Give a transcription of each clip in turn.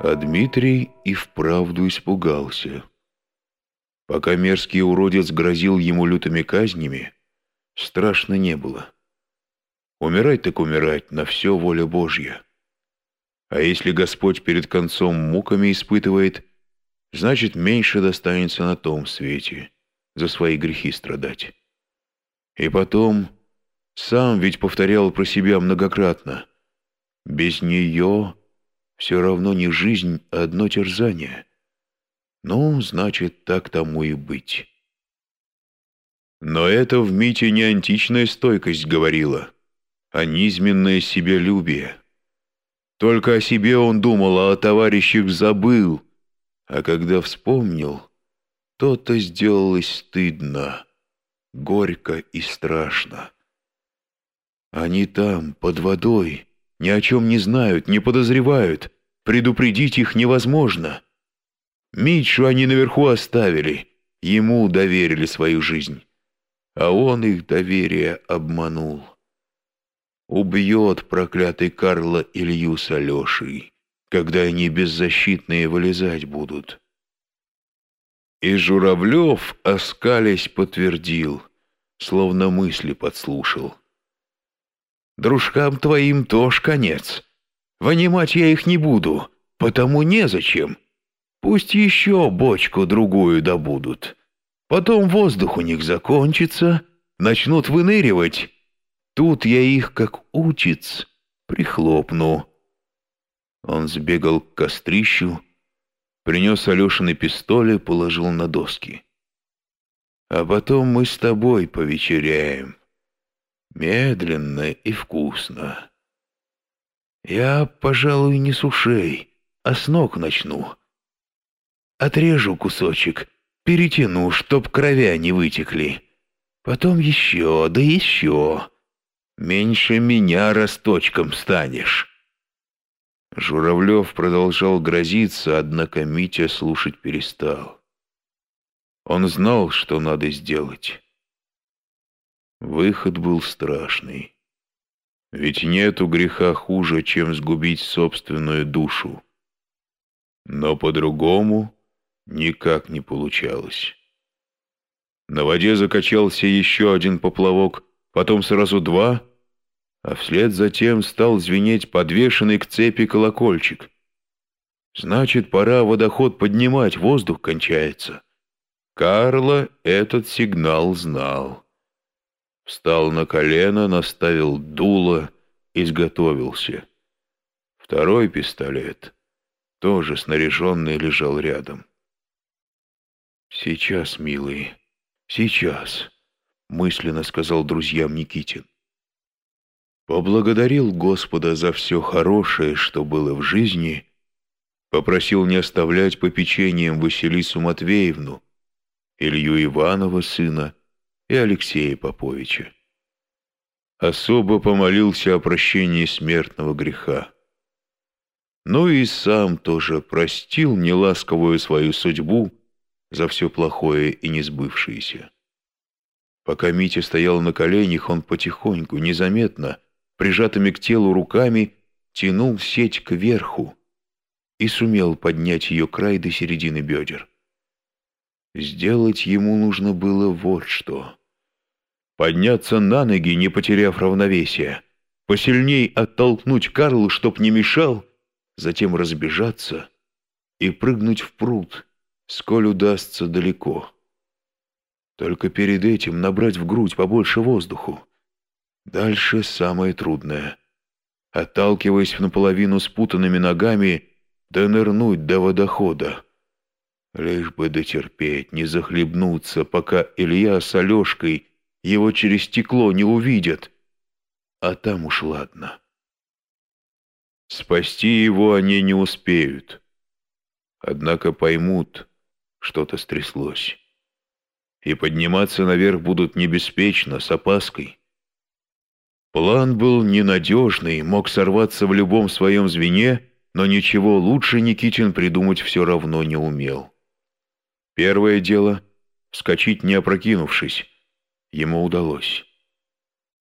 А Дмитрий и вправду испугался. Пока мерзкий уродец грозил ему лютыми казнями, страшно не было. Умирать так умирать, на все воля Божья. А если Господь перед концом муками испытывает, значит, меньше достанется на том свете, за свои грехи страдать. И потом, сам ведь повторял про себя многократно, без нее все равно не жизнь, а одно терзание. Ну, значит, так тому и быть. Но это в Мите не античная стойкость говорила, а низменное себялюбие. Только о себе он думал, а о товарищах забыл. А когда вспомнил, то-то сделалось стыдно, горько и страшно. Они там, под водой, ни о чем не знают, не подозревают, предупредить их невозможно. Митшу они наверху оставили, ему доверили свою жизнь, а он их доверие обманул. Убьет проклятый Карла Илью с Алешей, когда они беззащитные вылезать будут. И Журавлев, оскалясь, подтвердил, словно мысли подслушал. Дружкам твоим тоже конец. Вынимать я их не буду, потому незачем. Пусть еще бочку-другую добудут. Потом воздух у них закончится, начнут выныривать, Тут я их, как учиц, прихлопну. Он сбегал к кострищу, принес Алешины пистоли, положил на доски. А потом мы с тобой повечеряем. Медленно и вкусно. Я, пожалуй, не с ушей, а с ног начну. Отрежу кусочек, перетяну, чтоб кровя не вытекли. Потом еще, да еще. Меньше меня росточком станешь. Журавлев продолжал грозиться, однако Митя слушать перестал. Он знал, что надо сделать. Выход был страшный. Ведь нету греха хуже, чем сгубить собственную душу. Но по-другому никак не получалось. На воде закачался еще один поплавок, потом сразу два, а вслед за тем стал звенеть подвешенный к цепи колокольчик. Значит, пора водоход поднимать, воздух кончается. Карло этот сигнал знал. Встал на колено, наставил дуло, изготовился. Второй пистолет, тоже снаряженный, лежал рядом. «Сейчас, милый, сейчас», — мысленно сказал друзьям Никитин. Поблагодарил Господа за все хорошее, что было в жизни, попросил не оставлять попечением Василису Матвеевну, Илью Иванова сына и Алексея Поповича. Особо помолился о прощении смертного греха. Ну и сам тоже простил неласковую свою судьбу за все плохое и несбывшееся. Пока Митя стоял на коленях, он потихоньку, незаметно, прижатыми к телу руками, тянул сеть кверху и сумел поднять ее край до середины бедер. Сделать ему нужно было вот что. Подняться на ноги, не потеряв равновесия, посильней оттолкнуть Карлу, чтоб не мешал, затем разбежаться и прыгнуть в пруд, сколь удастся далеко. Только перед этим набрать в грудь побольше воздуху. Дальше самое трудное. Отталкиваясь наполовину спутанными ногами, донырнуть до водохода. Лишь бы дотерпеть, не захлебнуться, пока Илья с Алешкой его через стекло не увидят. А там уж ладно. Спасти его они не успеют. Однако поймут, что-то стряслось. И подниматься наверх будут не беспечно, с опаской. План был ненадежный, мог сорваться в любом своем звене, но ничего лучше Никитин придумать все равно не умел. Первое дело — вскочить не опрокинувшись. Ему удалось.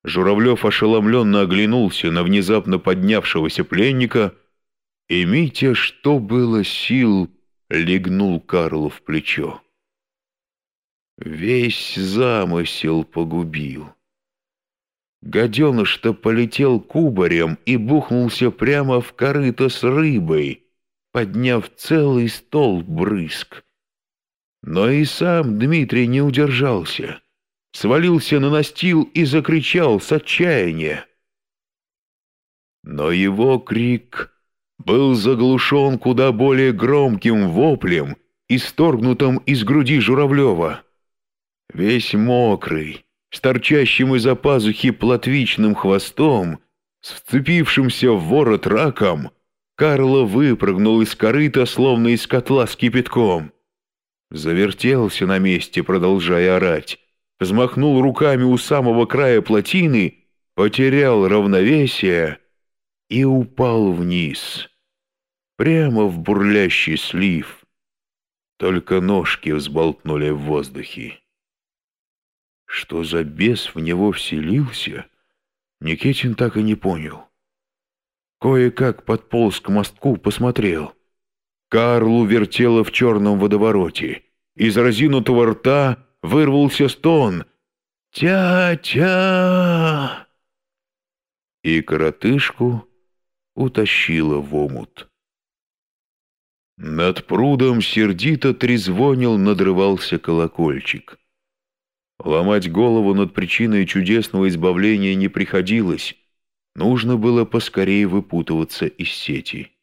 Журавлев ошеломленно оглянулся на внезапно поднявшегося пленника, и Митя, что было сил, легнул Карлу в плечо. Весь замысел погубил. Гаденыш-то полетел кубарем и бухнулся прямо в корыто с рыбой, подняв целый стол брызг. Но и сам Дмитрий не удержался, свалился на настил и закричал с отчаяния. Но его крик был заглушен куда более громким воплем, исторгнутым из груди Журавлева. Весь мокрый, с торчащим из-за пазухи плотвичным хвостом, с вцепившимся в ворот раком, Карло выпрыгнул из корыта, словно из котла с кипятком. Завертелся на месте, продолжая орать, взмахнул руками у самого края плотины, потерял равновесие и упал вниз, прямо в бурлящий слив. Только ножки взболтнули в воздухе. Что за бес в него вселился, Никитин так и не понял. Кое-как подполз к мостку, посмотрел. Карлу вертело в черном водовороте. Из разинутого рта вырвался стон. «Тя-тя!» И коротышку утащила в омут. Над прудом сердито трезвонил, надрывался колокольчик. Ломать голову над причиной чудесного избавления не приходилось. Нужно было поскорее выпутываться из сети.